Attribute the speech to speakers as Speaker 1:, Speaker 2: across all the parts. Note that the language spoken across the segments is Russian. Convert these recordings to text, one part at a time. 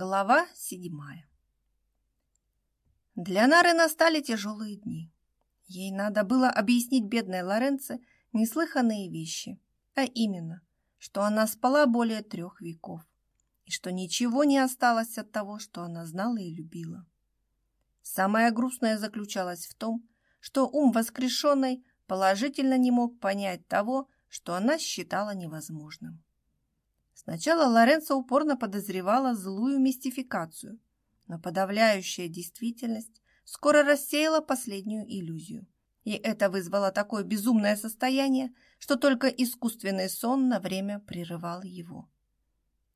Speaker 1: Глава седьмая Для Нары настали тяжелые дни. Ей надо было объяснить бедной Лоренце неслыханные вещи, а именно, что она спала более трех веков и что ничего не осталось от того, что она знала и любила. Самое грустное заключалось в том, что ум воскрешенной положительно не мог понять того, что она считала невозможным. Сначала Лоренцо упорно подозревала злую мистификацию, но подавляющая действительность скоро рассеяла последнюю иллюзию. И это вызвало такое безумное состояние, что только искусственный сон на время прерывал его.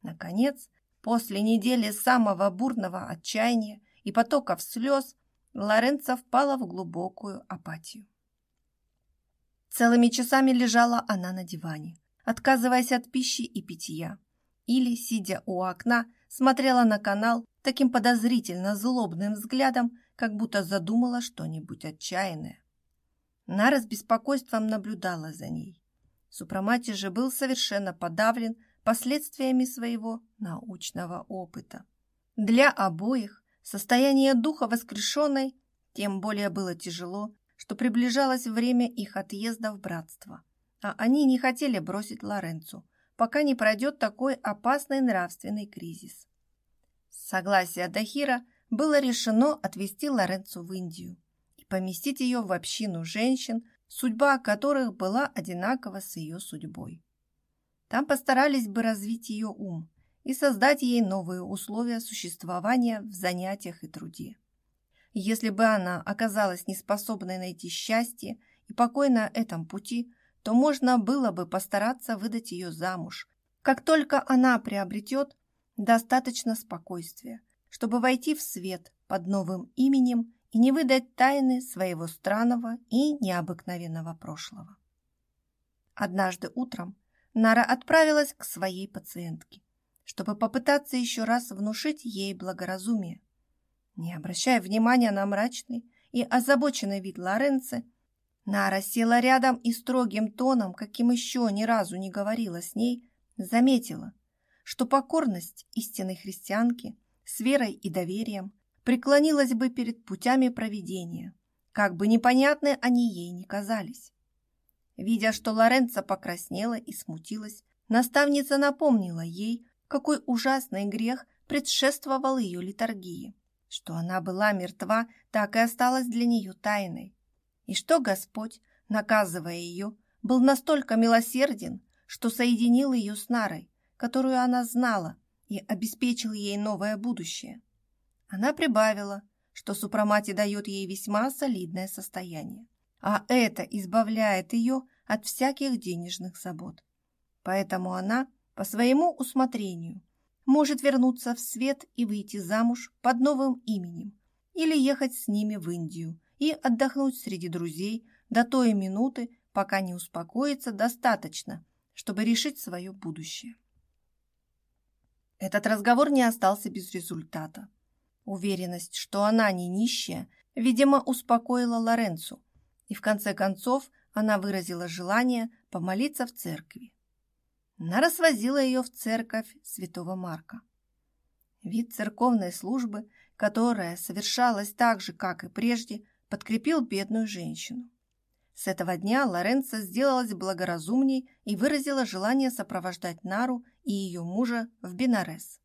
Speaker 1: Наконец, после недели самого бурного отчаяния и потоков слез, Лоренцо впала в глубокую апатию. Целыми часами лежала она на диване, отказываясь от пищи и питья. Или, сидя у окна, смотрела на канал таким подозрительно злобным взглядом, как будто задумала что-нибудь отчаянное. Нара с беспокойством наблюдала за ней. Супрамати же был совершенно подавлен последствиями своего научного опыта. Для обоих состояние духа воскрешенной тем более было тяжело, что приближалось время их отъезда в братство а они не хотели бросить Лоренцу, пока не пройдет такой опасный нравственный кризис. С согласия Дахира было решено отвезти Лоренцу в Индию и поместить ее в общину женщин, судьба которых была одинакова с ее судьбой. Там постарались бы развить ее ум и создать ей новые условия существования в занятиях и труде. Если бы она оказалась неспособной найти счастье и покой на этом пути – то можно было бы постараться выдать ее замуж, как только она приобретет достаточно спокойствия, чтобы войти в свет под новым именем и не выдать тайны своего странного и необыкновенного прошлого. Однажды утром Нара отправилась к своей пациентке, чтобы попытаться еще раз внушить ей благоразумие. Не обращая внимания на мрачный и озабоченный вид Лоренци, Нара села рядом и строгим тоном, каким еще ни разу не говорила с ней, заметила, что покорность истинной христианки с верой и доверием преклонилась бы перед путями проведения, как бы непонятны они ей не казались. Видя, что Лоренца покраснела и смутилась, наставница напомнила ей, какой ужасный грех предшествовал ее литургии, что она была мертва, так и осталась для нее тайной и что Господь, наказывая ее, был настолько милосерден, что соединил ее с Нарой, которую она знала, и обеспечил ей новое будущее. Она прибавила, что супрамати дает ей весьма солидное состояние, а это избавляет ее от всяких денежных забот. Поэтому она, по своему усмотрению, может вернуться в свет и выйти замуж под новым именем или ехать с ними в Индию, и отдохнуть среди друзей до той минуты, пока не успокоится достаточно, чтобы решить свое будущее. Этот разговор не остался без результата. Уверенность, что она не нищая, видимо, успокоила Лоренцу, и в конце концов она выразила желание помолиться в церкви. Она развозила ее в церковь святого Марка. Вид церковной службы, которая совершалась так же, как и прежде, подкрепил бедную женщину. С этого дня Лоренцо сделалась благоразумней и выразила желание сопровождать Нару и ее мужа в Бинарес.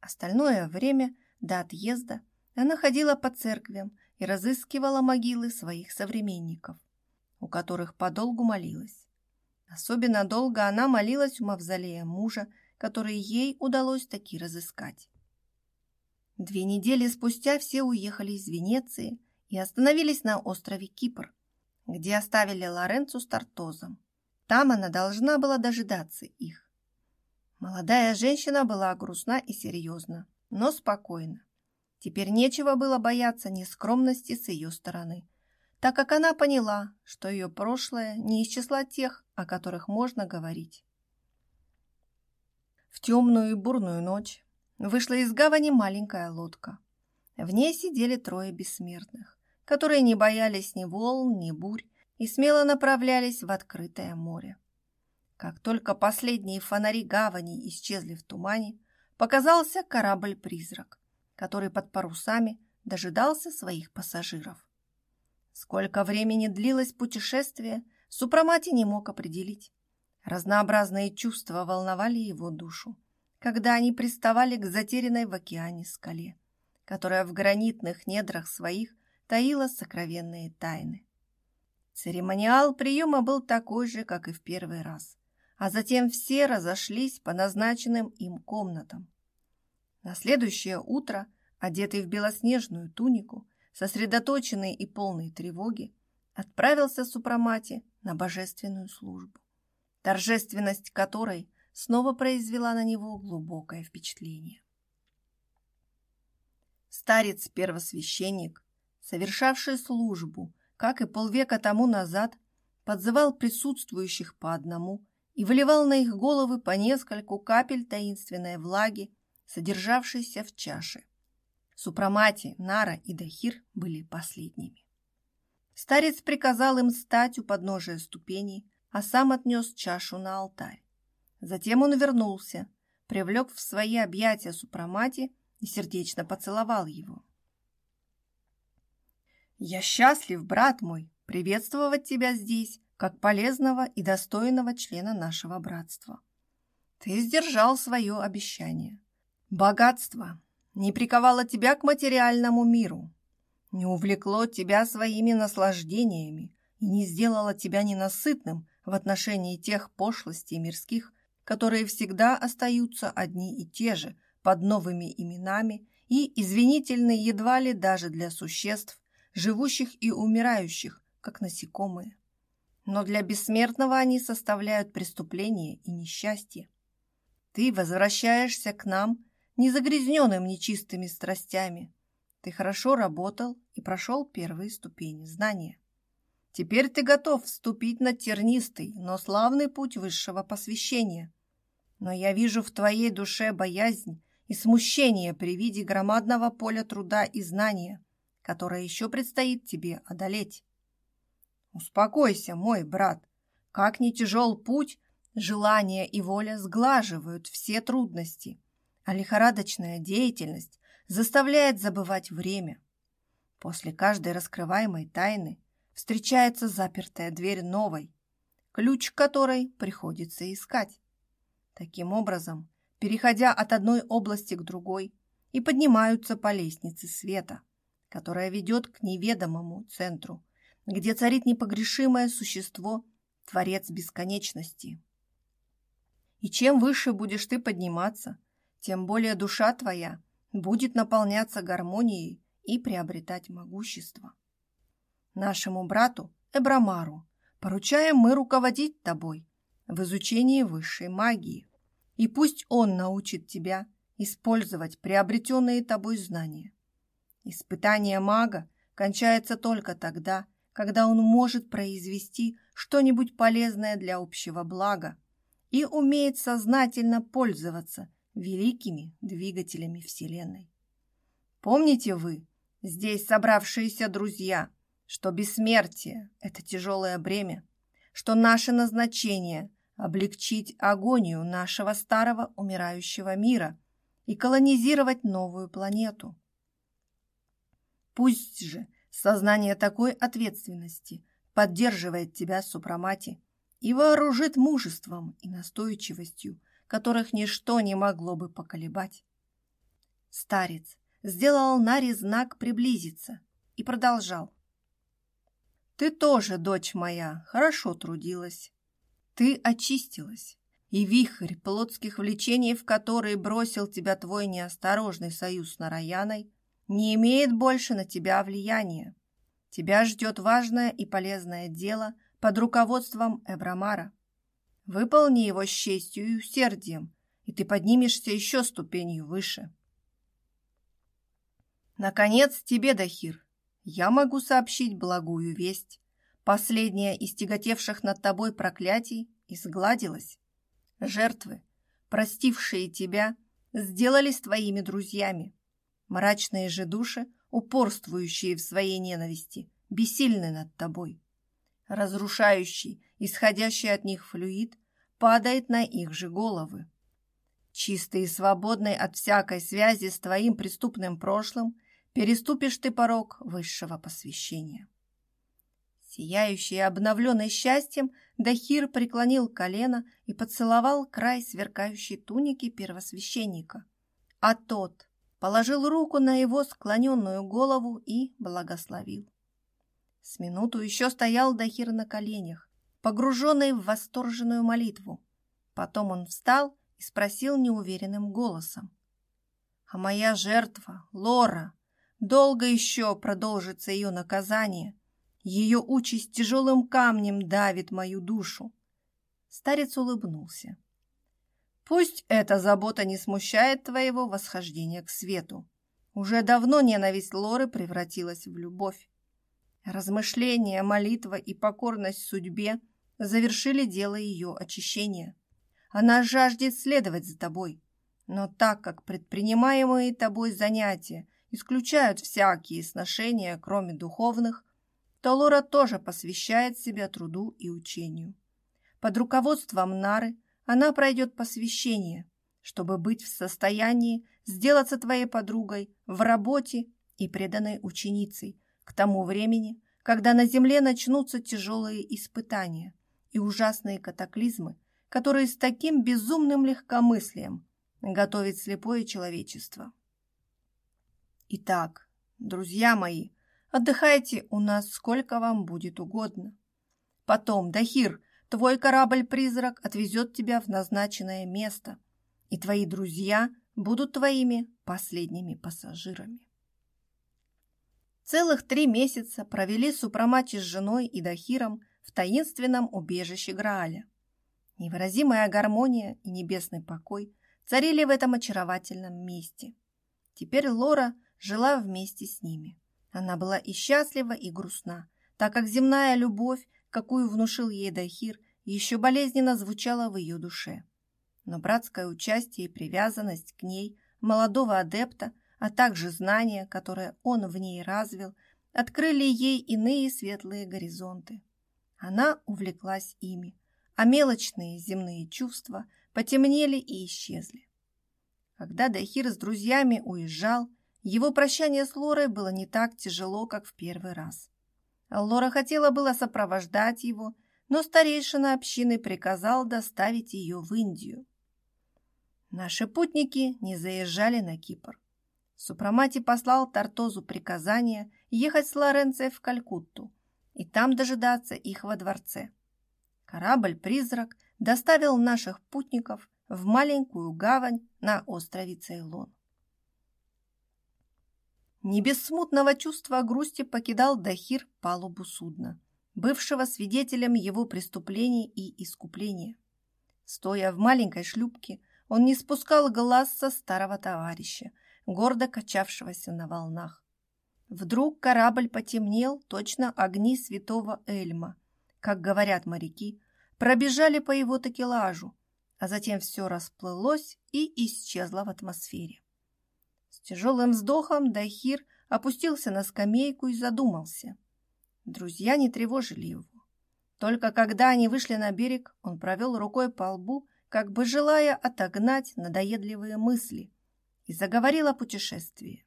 Speaker 1: Остальное время до отъезда она ходила по церквям и разыскивала могилы своих современников, у которых подолгу молилась. Особенно долго она молилась у мавзолея мужа, который ей удалось таки разыскать. Две недели спустя все уехали из Венеции – и остановились на острове Кипр, где оставили Лоренцу с Тартозом. Там она должна была дожидаться их. Молодая женщина была грустна и серьезна, но спокойна. Теперь нечего было бояться нескромности с ее стороны, так как она поняла, что ее прошлое не из числа тех, о которых можно говорить. В темную и бурную ночь вышла из гавани маленькая лодка. В ней сидели трое бессмертных которые не боялись ни волн, ни бурь и смело направлялись в открытое море. Как только последние фонари гавани исчезли в тумане, показался корабль-призрак, который под парусами дожидался своих пассажиров. Сколько времени длилось путешествие, Супрамати не мог определить. Разнообразные чувства волновали его душу, когда они приставали к затерянной в океане скале, которая в гранитных недрах своих таила сокровенные тайны. Церемониал приема был такой же, как и в первый раз, а затем все разошлись по назначенным им комнатам. На следующее утро, одетый в белоснежную тунику, сосредоточенный и полный тревоги, отправился Супрамати на божественную службу, торжественность которой снова произвела на него глубокое впечатление. Старец-первосвященник, совершавший службу, как и полвека тому назад, подзывал присутствующих по одному и выливал на их головы по нескольку капель таинственной влаги, содержавшейся в чаше. Супрамати, Нара и Дахир были последними. Старец приказал им стать у подножия ступеней, а сам отнес чашу на алтарь. Затем он вернулся, привлек в свои объятия Супрамати и сердечно поцеловал его. «Я счастлив, брат мой, приветствовать тебя здесь, как полезного и достойного члена нашего братства. Ты сдержал свое обещание. Богатство не приковало тебя к материальному миру, не увлекло тебя своими наслаждениями и не сделало тебя ненасытным в отношении тех пошлостей мирских, которые всегда остаются одни и те же под новыми именами и извинительны едва ли даже для существ, живущих и умирающих, как насекомые. Но для бессмертного они составляют преступление и несчастье. Ты возвращаешься к нам, незагрязненным нечистыми страстями, ты хорошо работал и прошел первые ступени знания. Теперь ты готов вступить на тернистый, но славный путь высшего посвящения. Но я вижу в твоей душе боязнь и смущение при виде громадного поля труда и знания, которое еще предстоит тебе одолеть. Успокойся, мой брат. Как ни тяжел путь, желание и воля сглаживают все трудности, а лихорадочная деятельность заставляет забывать время. После каждой раскрываемой тайны встречается запертая дверь новой, ключ которой приходится искать. Таким образом, переходя от одной области к другой, и поднимаются по лестнице света, которая ведет к неведомому центру, где царит непогрешимое существо, Творец бесконечности. И чем выше будешь ты подниматься, тем более душа твоя будет наполняться гармонией и приобретать могущество. Нашему брату Эбрамару поручаем мы руководить тобой в изучении высшей магии, и пусть он научит тебя использовать приобретенные тобой знания. Испытание мага кончается только тогда, когда он может произвести что-нибудь полезное для общего блага и умеет сознательно пользоваться великими двигателями Вселенной. Помните вы, здесь собравшиеся друзья, что бессмертие – это тяжелое бремя, что наше назначение – облегчить агонию нашего старого умирающего мира и колонизировать новую планету. Пусть же сознание такой ответственности поддерживает тебя, Супрамати, и вооружит мужеством и настойчивостью – которых ничто не могло бы поколебать. Старец сделал Наре знак приблизиться и продолжал. «Ты тоже, дочь моя, хорошо трудилась. Ты очистилась, и вихрь плотских влечений, в который бросил тебя твой неосторожный союз с Нараяной, не имеет больше на тебя влияния. Тебя ждет важное и полезное дело под руководством Эбрамара. Выполни его с честью и усердием, и ты поднимешься еще ступенью выше. Наконец, тебе, Дахир, я могу сообщить благую весть. Последняя из тяготевших над тобой проклятий изгладилась. Жертвы, простившие тебя, сделались твоими друзьями. Мрачные же души, упорствующие в своей ненависти, бессильны над тобой. Разрушающий исходящий от них флюид падает на их же головы. Чистый и свободный от всякой связи с твоим преступным прошлым, переступишь ты порог высшего посвящения. Сияющий и обновленный счастьем, Дахир преклонил колено и поцеловал край сверкающей туники первосвященника. А тот положил руку на его склоненную голову и благословил. С минуту еще стоял Дахир на коленях, погруженный в восторженную молитву. Потом он встал и спросил неуверенным голосом. «А моя жертва, Лора, долго еще продолжится ее наказание? Ее участь тяжелым камнем давит мою душу». Старец улыбнулся. «Пусть эта забота не смущает твоего восхождения к свету. Уже давно ненависть Лоры превратилась в любовь. Размышления, молитва и покорность судьбе завершили дело ее очищения. Она жаждет следовать за тобой. Но так как предпринимаемые тобой занятия исключают всякие сношения, кроме духовных, то Лора тоже посвящает себя труду и учению. Под руководством Нары она пройдет посвящение, чтобы быть в состоянии сделаться твоей подругой в работе и преданной ученицей к тому времени, когда на земле начнутся тяжелые испытания и ужасные катаклизмы, которые с таким безумным легкомыслием готовит слепое человечество. Итак, друзья мои, отдыхайте у нас сколько вам будет угодно. Потом, Дахир, твой корабль-призрак отвезет тебя в назначенное место, и твои друзья будут твоими последними пассажирами. Целых три месяца провели Супрамати с женой и Дахиром в таинственном убежище Грааля. Невыразимая гармония и небесный покой царили в этом очаровательном месте. Теперь Лора жила вместе с ними. Она была и счастлива, и грустна, так как земная любовь, какую внушил ей Дахир, еще болезненно звучала в ее душе. Но братское участие и привязанность к ней молодого адепта, а также знания, которые он в ней развил, открыли ей иные светлые горизонты. Она увлеклась ими, а мелочные земные чувства потемнели и исчезли. Когда Дахир с друзьями уезжал, его прощание с Лорой было не так тяжело, как в первый раз. Лора хотела было сопровождать его, но старейшина общины приказал доставить ее в Индию. Наши путники не заезжали на Кипр. Супрамати послал Тартозу приказание ехать с Лоренцией в Калькутту и там дожидаться их во дворце. Корабль-призрак доставил наших путников в маленькую гавань на острове Цейлон. Не без смутного чувства грусти покидал Дахир палубу судна, бывшего свидетелем его преступлений и искупления. Стоя в маленькой шлюпке, он не спускал глаз со старого товарища, гордо качавшегося на волнах. Вдруг корабль потемнел, точно огни святого Эльма, как говорят моряки, пробежали по его такелажу, а затем все расплылось и исчезло в атмосфере. С тяжелым вздохом Дахир опустился на скамейку и задумался. Друзья не тревожили его. Только когда они вышли на берег, он провел рукой по лбу, как бы желая отогнать надоедливые мысли, и заговорил о путешествии.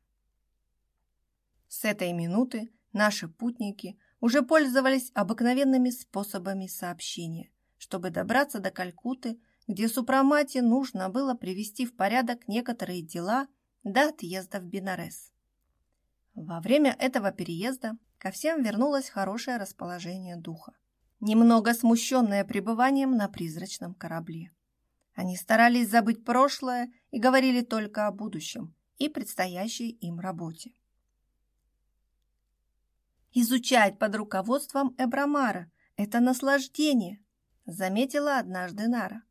Speaker 1: С этой минуты наши путники уже пользовались обыкновенными способами сообщения чтобы добраться до Калькуты, где Супрамате нужно было привести в порядок некоторые дела до отъезда в Бинарес. Во время этого переезда ко всем вернулось хорошее расположение духа, немного смущенное пребыванием на призрачном корабле. Они старались забыть прошлое и говорили только о будущем и предстоящей им работе. Изучать под руководством Эбрамара – это наслаждение, заметила однажды Нара.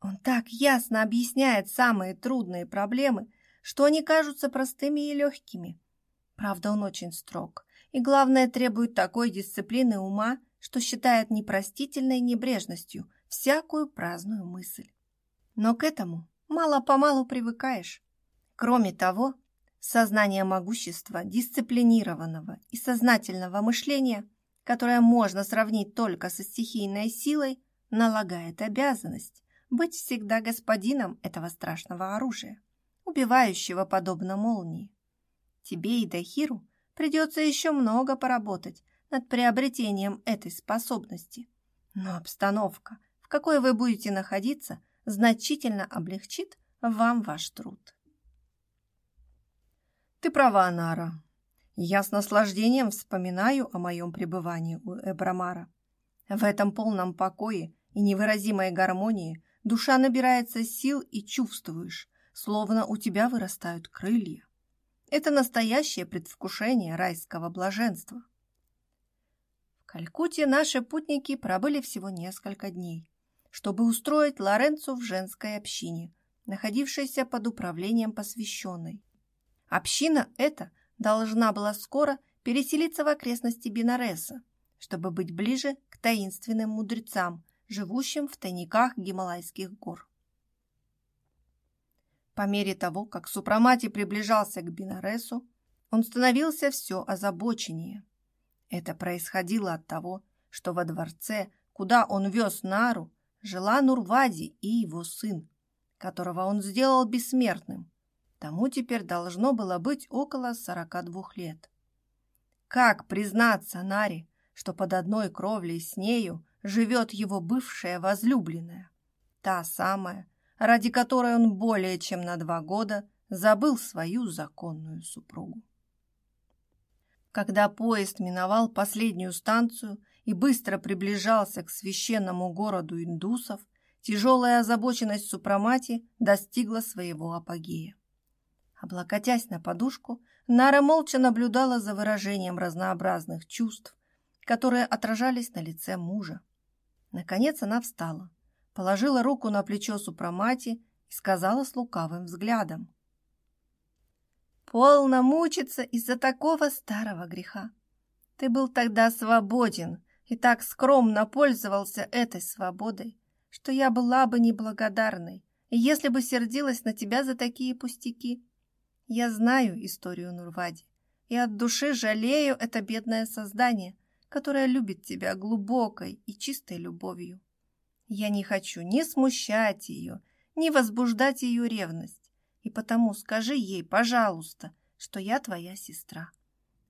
Speaker 1: Он так ясно объясняет самые трудные проблемы, что они кажутся простыми и легкими. Правда, он очень строг, и, главное, требует такой дисциплины ума, что считает непростительной небрежностью всякую праздную мысль. Но к этому мало-помалу привыкаешь. Кроме того, сознание могущества, дисциплинированного и сознательного мышления, которое можно сравнить только со стихийной силой, налагает обязанность быть всегда господином этого страшного оружия, убивающего подобно молнии. Тебе и Дахиру придется еще много поработать над приобретением этой способности. Но обстановка, в какой вы будете находиться, значительно облегчит вам ваш труд. Ты права, Нара. Я с наслаждением вспоминаю о моем пребывании у Эбрамара. В этом полном покое и невыразимой гармонии душа набирается сил и чувствуешь, словно у тебя вырастают крылья. Это настоящее предвкушение райского блаженства. В Калькутте наши путники пробыли всего несколько дней, чтобы устроить Лоренцо в женской общине, находившейся под управлением посвященной. Община эта должна была скоро переселиться в окрестности Бинареса, чтобы быть ближе к таинственным мудрецам, живущим в тайниках Гималайских гор. По мере того, как Супрамати приближался к Бинаресу, он становился все озабоченнее. Это происходило от того, что во дворце, куда он вез Нару, жила Нурвади и его сын, которого он сделал бессмертным, Тому теперь должно было быть около сорока двух лет. Как признаться Наре, что под одной кровлей с нею живет его бывшая возлюбленная, та самая, ради которой он более чем на два года забыл свою законную супругу. Когда поезд миновал последнюю станцию и быстро приближался к священному городу индусов, тяжелая озабоченность Супрамати достигла своего апогея. Облокотясь на подушку, Нара молча наблюдала за выражением разнообразных чувств, которые отражались на лице мужа. Наконец она встала, положила руку на плечо Супрамати и сказала с лукавым взглядом. «Полно мучиться из-за такого старого греха. Ты был тогда свободен и так скромно пользовался этой свободой, что я была бы неблагодарной, если бы сердилась на тебя за такие пустяки. Я знаю историю Нурвади и от души жалею это бедное создание, которое любит тебя глубокой и чистой любовью. Я не хочу ни смущать ее, ни возбуждать ее ревность, и потому скажи ей, пожалуйста, что я твоя сестра.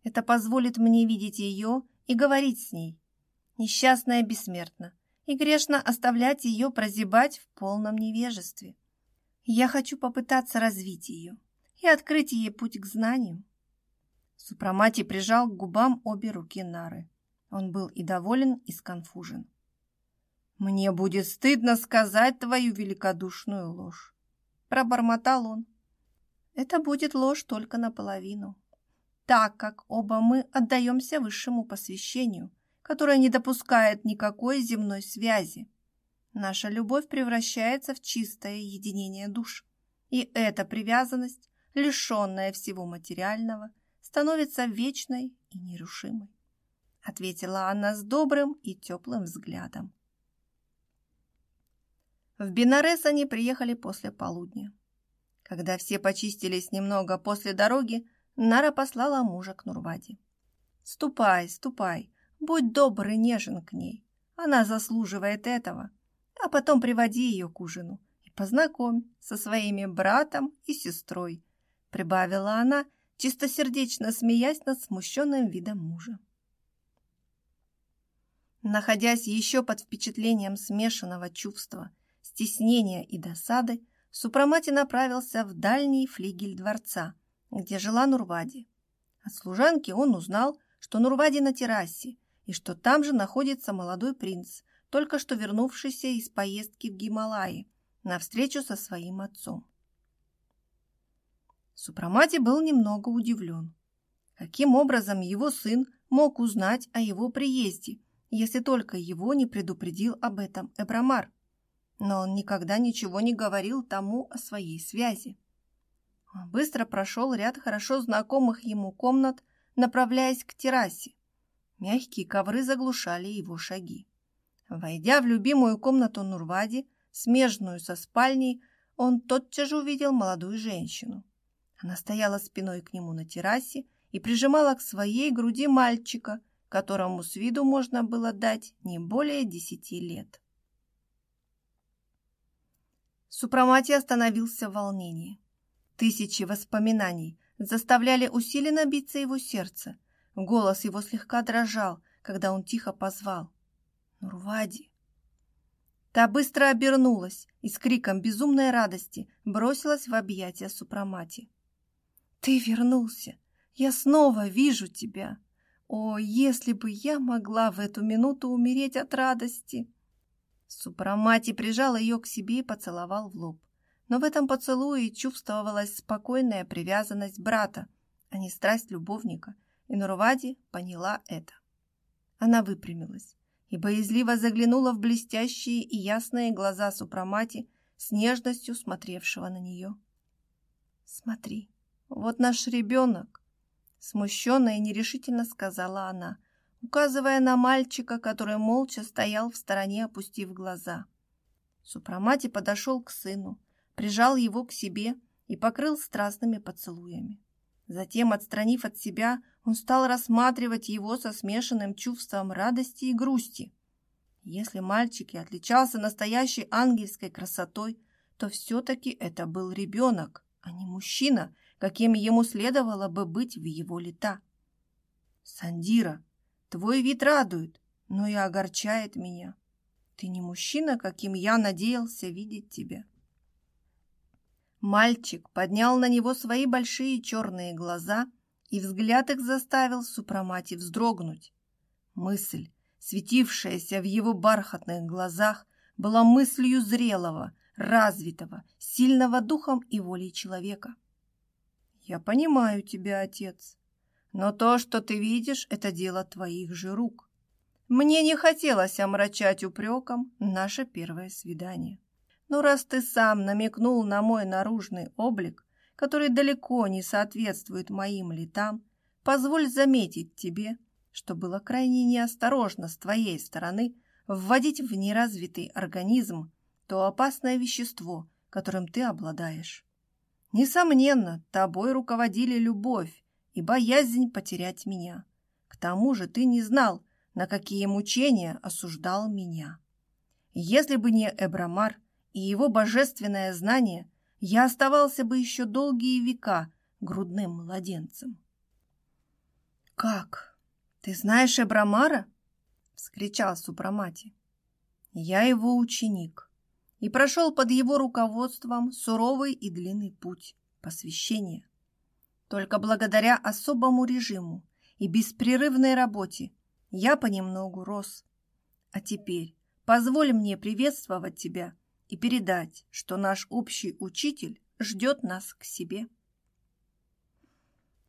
Speaker 1: Это позволит мне видеть ее и говорить с ней. Несчастная бессмертна, и грешно оставлять ее прозябать в полном невежестве. Я хочу попытаться развить ее, и открыть ей путь к знанию. Супрамати прижал к губам обе руки Нары. Он был и доволен, и сконфужен. «Мне будет стыдно сказать твою великодушную ложь», — пробормотал он. «Это будет ложь только наполовину, так как оба мы отдаемся высшему посвящению, которое не допускает никакой земной связи. Наша любовь превращается в чистое единение душ, и эта привязанность лишенная всего материального, становится вечной и нерушимой, ответила она с добрым и теплым взглядом. В Бинарес они приехали после полудня. Когда все почистились немного после дороги, Нара послала мужа к Нурваде. «Ступай, ступай, будь добр и нежен к ней. Она заслуживает этого. А потом приводи ее к ужину и познакомь со своими братом и сестрой, прибавила она, чистосердечно смеясь над смущенным видом мужа. Находясь еще под впечатлением смешанного чувства, стеснения и досады, Супрамати направился в дальний флигель дворца, где жила Нурвади. От служанки он узнал, что Нурвади на террасе и что там же находится молодой принц, только что вернувшийся из поездки в Гималаи на встречу со своим отцом. Супрамати был немного удивлен. Каким образом его сын мог узнать о его приезде, если только его не предупредил об этом Эбрамар? Но он никогда ничего не говорил тому о своей связи. Быстро прошел ряд хорошо знакомых ему комнат, направляясь к террасе. Мягкие ковры заглушали его шаги. Войдя в любимую комнату Нурвади, смежную со спальней, он тотчас же увидел молодую женщину. Она стояла спиной к нему на террасе и прижимала к своей груди мальчика, которому с виду можно было дать не более десяти лет. Супрамати остановился в волнении. Тысячи воспоминаний заставляли усиленно биться его сердце. Голос его слегка дрожал, когда он тихо позвал. «Нурвади!» Та быстро обернулась и с криком безумной радости бросилась в объятия Супрамати. «Ты вернулся! Я снова вижу тебя! О, если бы я могла в эту минуту умереть от радости!» Супрамати прижал ее к себе и поцеловал в лоб. Но в этом поцелуе чувствовалась спокойная привязанность брата, а не страсть любовника, и Нурвади поняла это. Она выпрямилась и боязливо заглянула в блестящие и ясные глаза Супрамати с нежностью смотревшего на нее. «Смотри, вот наш ребенок!» Смущенно и нерешительно сказала она, указывая на мальчика, который молча стоял в стороне, опустив глаза. Супрамати подошел к сыну, прижал его к себе и покрыл страстными поцелуями. Затем, отстранив от себя, он стал рассматривать его со смешанным чувством радости и грусти. Если мальчик и отличался настоящей ангельской красотой, то все-таки это был ребенок, а не мужчина, каким ему следовало бы быть в его лета. «Сандира, твой вид радует, но и огорчает меня. Ты не мужчина, каким я надеялся видеть тебя». Мальчик поднял на него свои большие черные глаза, и взгляд их заставил Супрамати вздрогнуть. Мысль, светившаяся в его бархатных глазах, была мыслью зрелого, развитого, сильного духом и волей человека. «Я понимаю тебя, отец, но то, что ты видишь, это дело твоих же рук. Мне не хотелось омрачать упреком наше первое свидание. Но раз ты сам намекнул на мой наружный облик, который далеко не соответствует моим летам, позволь заметить тебе, что было крайне неосторожно с твоей стороны вводить в неразвитый организм то опасное вещество, которым ты обладаешь. Несомненно, тобой руководили любовь и боязнь потерять меня. К тому же ты не знал, на какие мучения осуждал меня. Если бы не Эбрамар, и его божественное знание, я оставался бы еще долгие века грудным младенцем. «Как? Ты знаешь Эбрамара?» — вскричал Супрамати. «Я его ученик и прошел под его руководством суровый и длинный путь посвящения. Только благодаря особому режиму и беспрерывной работе я понемногу рос. А теперь позволь мне приветствовать тебя — и передать, что наш общий учитель ждет нас к себе.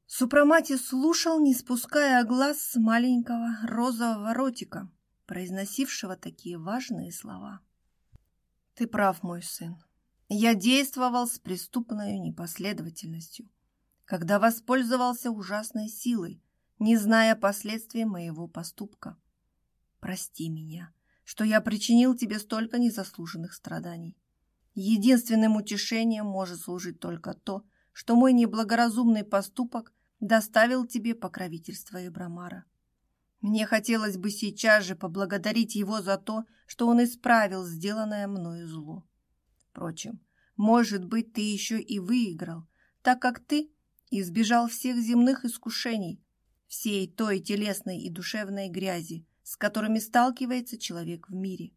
Speaker 1: Супрамати слушал, не спуская глаз с маленького розового ротика, произносившего такие важные слова. «Ты прав, мой сын. Я действовал с преступной непоследовательностью, когда воспользовался ужасной силой, не зная последствий моего поступка. Прости меня» что я причинил тебе столько незаслуженных страданий. Единственным утешением может служить только то, что мой неблагоразумный поступок доставил тебе покровительство Ибрамара. Мне хотелось бы сейчас же поблагодарить его за то, что он исправил сделанное мною зло. Впрочем, может быть, ты еще и выиграл, так как ты избежал всех земных искушений, всей той телесной и душевной грязи, с которыми сталкивается человек в мире.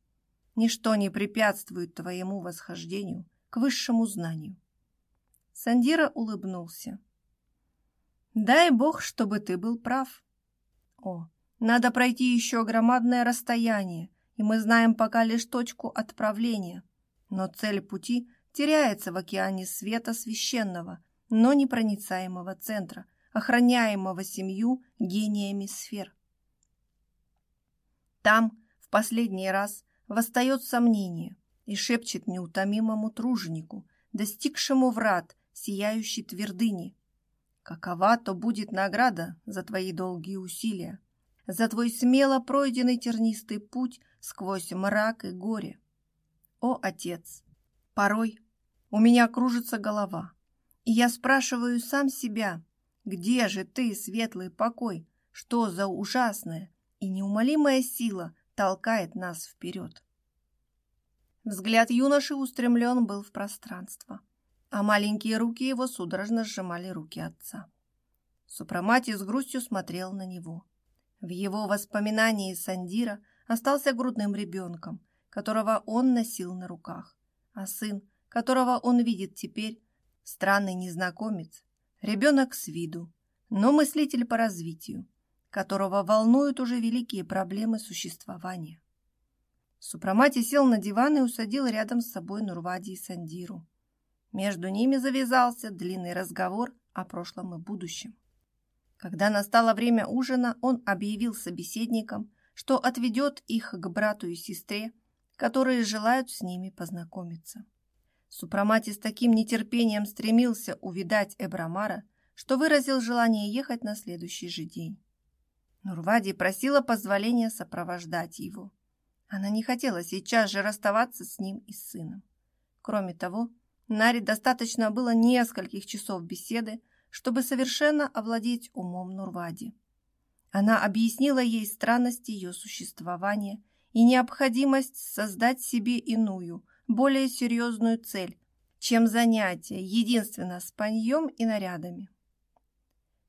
Speaker 1: Ничто не препятствует твоему восхождению к высшему знанию. Сандира улыбнулся. Дай бог, чтобы ты был прав. О, надо пройти еще громадное расстояние, и мы знаем пока лишь точку отправления. Но цель пути теряется в океане света священного, но непроницаемого центра, охраняемого семью гениями сфер. Там в последний раз восстает сомнение и шепчет неутомимому труженику, достигшему врат сияющей твердыни. Какова то будет награда за твои долгие усилия, за твой смело пройденный тернистый путь сквозь мрак и горе. О, Отец! Порой у меня кружится голова, и я спрашиваю сам себя, где же ты, светлый покой, что за ужасное, и неумолимая сила толкает нас вперед. Взгляд юноши устремлен был в пространство, а маленькие руки его судорожно сжимали руки отца. Супрамати с грустью смотрел на него. В его воспоминании Сандира остался грудным ребенком, которого он носил на руках, а сын, которого он видит теперь, странный незнакомец, ребенок с виду, но мыслитель по развитию, которого волнуют уже великие проблемы существования. Супрамати сел на диван и усадил рядом с собой Нурвади и Сандиру. Между ними завязался длинный разговор о прошлом и будущем. Когда настало время ужина, он объявил собеседникам, что отведет их к брату и сестре, которые желают с ними познакомиться. Супрамати с таким нетерпением стремился увидать Эбрамара, что выразил желание ехать на следующий же день. Нурвади просила позволения сопровождать его. Она не хотела сейчас же расставаться с ним и с сыном. Кроме того, Наре достаточно было нескольких часов беседы, чтобы совершенно овладеть умом Нурвади. Она объяснила ей странность ее существования и необходимость создать себе иную, более серьезную цель, чем занятие единственно спаньем и нарядами.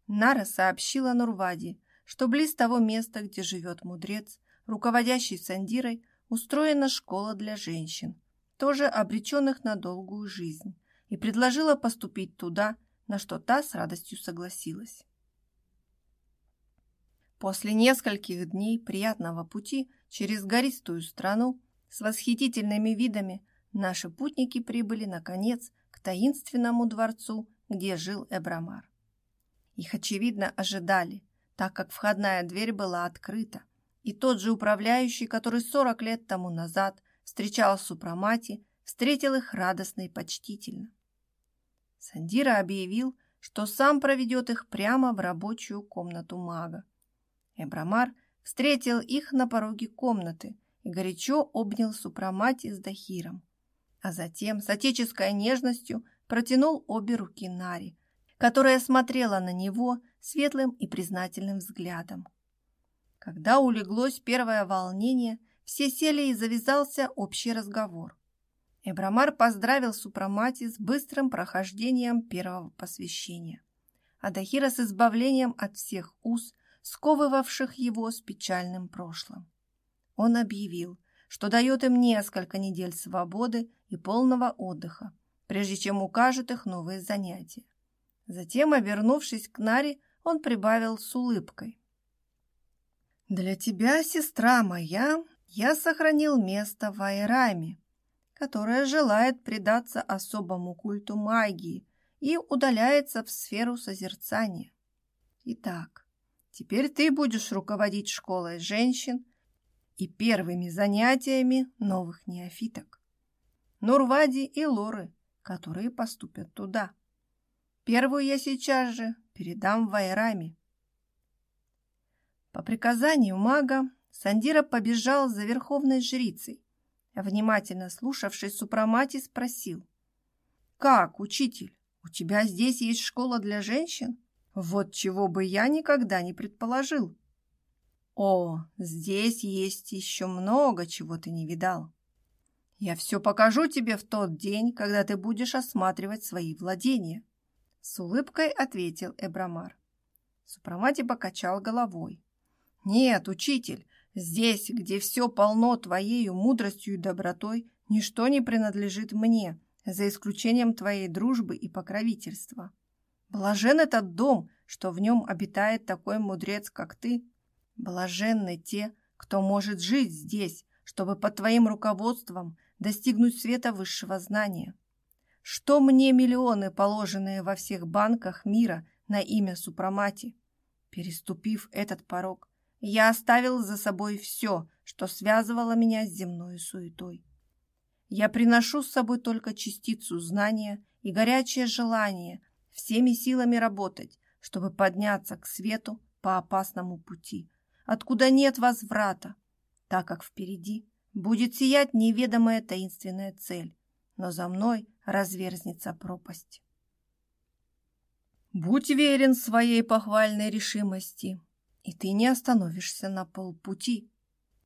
Speaker 1: Нара сообщила Нурвади, что близ того места, где живет мудрец, руководящий Сандирой, устроена школа для женщин, тоже обреченных на долгую жизнь, и предложила поступить туда, на что та с радостью согласилась. После нескольких дней приятного пути через гористую страну с восхитительными видами наши путники прибыли, наконец, к таинственному дворцу, где жил Эбрамар. Их, очевидно, ожидали, так как входная дверь была открыта, и тот же управляющий, который сорок лет тому назад встречал Супрамати, встретил их радостно и почтительно. Сандира объявил, что сам проведет их прямо в рабочую комнату мага. Эбрамар встретил их на пороге комнаты и горячо обнял Супрамати с Дахиром, а затем с отеческой нежностью протянул обе руки Нари, которая смотрела на него светлым и признательным взглядом. Когда улеглось первое волнение, все сели и завязался общий разговор. Эбрамар поздравил Супрамати с быстрым прохождением первого посвящения, а Дахира с избавлением от всех уз, сковывавших его с печальным прошлым. Он объявил, что дает им несколько недель свободы и полного отдыха, прежде чем укажет их новые занятия. Затем, обернувшись к Наре, он прибавил с улыбкой. «Для тебя, сестра моя, я сохранил место в Айраме, которое желает предаться особому культу магии и удаляется в сферу созерцания. Итак, теперь ты будешь руководить школой женщин и первыми занятиями новых неофиток. Нурвади и Лоры, которые поступят туда. Первую я сейчас же передам Вайраме. По приказанию мага Сандира побежал за верховной жрицей, внимательно слушавший Супрамати, спросил. «Как, учитель, у тебя здесь есть школа для женщин? Вот чего бы я никогда не предположил». «О, здесь есть еще много, чего ты не видал. Я все покажу тебе в тот день, когда ты будешь осматривать свои владения». С улыбкой ответил Эбрамар. Супрамати покачал головой. «Нет, учитель, здесь, где все полно твоею мудростью и добротой, ничто не принадлежит мне, за исключением твоей дружбы и покровительства. Блажен этот дом, что в нем обитает такой мудрец, как ты. Блаженны те, кто может жить здесь, чтобы под твоим руководством достигнуть света высшего знания. Что мне миллионы, положенные во всех банках мира на имя Супрамати? Переступив этот порог, я оставил за собой все, что связывало меня с земной суетой. Я приношу с собой только частицу знания и горячее желание всеми силами работать, чтобы подняться к свету по опасному пути, откуда нет возврата, так как впереди будет сиять неведомая таинственная цель, но за мной разверзнется пропасть. Будь верен своей похвальной решимости, и ты не остановишься на полпути.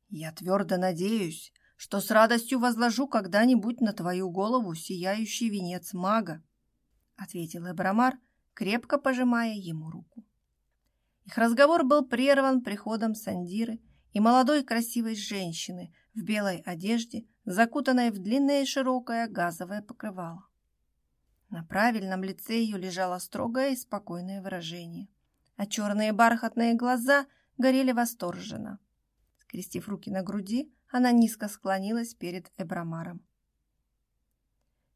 Speaker 1: Я твердо надеюсь, что с радостью возложу когда-нибудь на твою голову сияющий венец мага, ответил Эбрамар, крепко пожимая ему руку. Их разговор был прерван приходом Сандиры и молодой красивой женщины в белой одежде, закутанной в длинное широкое газовое покрывало. На правильном лице ее лежало строгое и спокойное выражение, а черные бархатные глаза горели восторженно. Скрестив руки на груди, она низко склонилась перед Эбрамаром.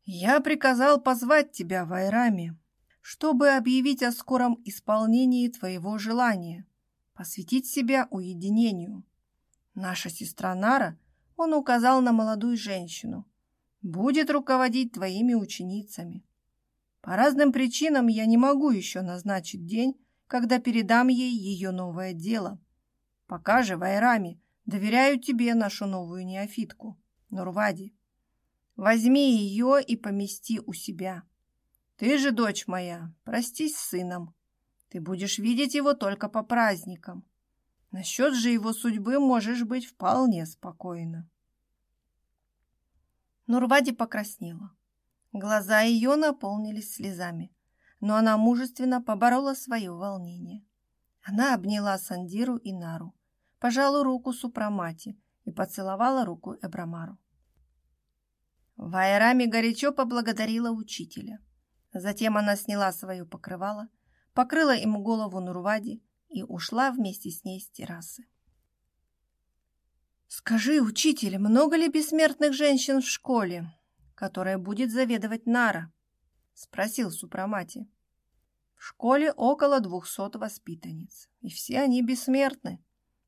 Speaker 1: «Я приказал позвать тебя, Вайрами, чтобы объявить о скором исполнении твоего желания, посвятить себя уединению. Наша сестра Нара, он указал на молодую женщину, будет руководить твоими ученицами. По разным причинам я не могу еще назначить день, когда передам ей ее новое дело. Пока же, Вайрами, доверяю тебе нашу новую неофитку, Нурвади. Возьми ее и помести у себя. Ты же, дочь моя, простись с сыном. Ты будешь видеть его только по праздникам. Насчет же его судьбы можешь быть вполне спокойна. Нурвади покраснела. Глаза ее наполнились слезами, но она мужественно поборола свое волнение. Она обняла Сандиру и Нару, пожала руку Супрамати и поцеловала руку Эбрамару. Вайрами горячо поблагодарила учителя. Затем она сняла свое покрывало, покрыла им голову Нурвади и ушла вместе с ней с террасы. «Скажи, учитель, много ли бессмертных женщин в школе, которая будет заведовать Нара?» — спросил Супрамати. «В школе около двухсот воспитанниц, и все они бессмертны,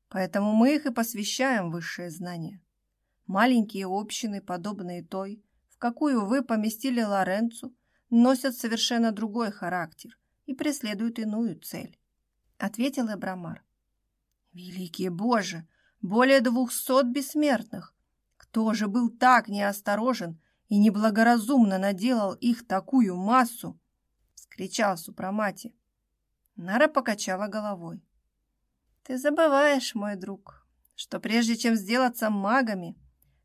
Speaker 1: поэтому мы их и посвящаем высшее знание. Маленькие общины, подобные той, в какую вы поместили Лоренцу, носят совершенно другой характер и преследуют иную цель, ответил Эбрамар. Великий Боже, более двухсот бессмертных. Кто же был так неосторожен и неблагоразумно наделал их такую массу? скричал Супрамати. Нара покачала головой. Ты забываешь, мой друг, что прежде чем сделаться магами,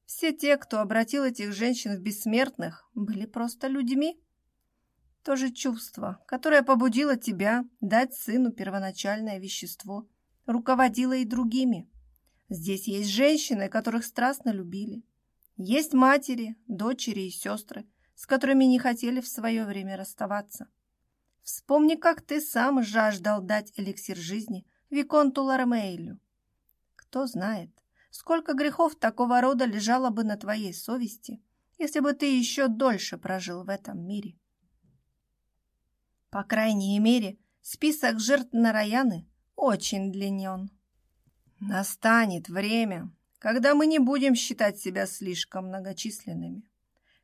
Speaker 1: все те, кто обратил этих женщин в бессмертных, были просто людьми. То же чувство, которое побудило тебя дать сыну первоначальное вещество, руководило и другими. Здесь есть женщины, которых страстно любили. Есть матери, дочери и сестры, с которыми не хотели в свое время расставаться. Вспомни, как ты сам жаждал дать эликсир жизни Виконту Лармейлю. Кто знает, сколько грехов такого рода лежало бы на твоей совести, если бы ты еще дольше прожил в этом мире. По крайней мере, список жертв Нараяны очень длинен. Настанет время, когда мы не будем считать себя слишком многочисленными.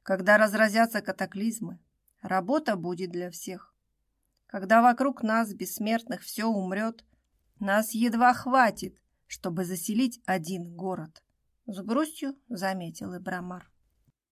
Speaker 1: Когда разразятся катаклизмы, работа будет для всех. Когда вокруг нас, бессмертных, все умрет, нас едва хватит, чтобы заселить один город. С грустью заметил Ибрамар.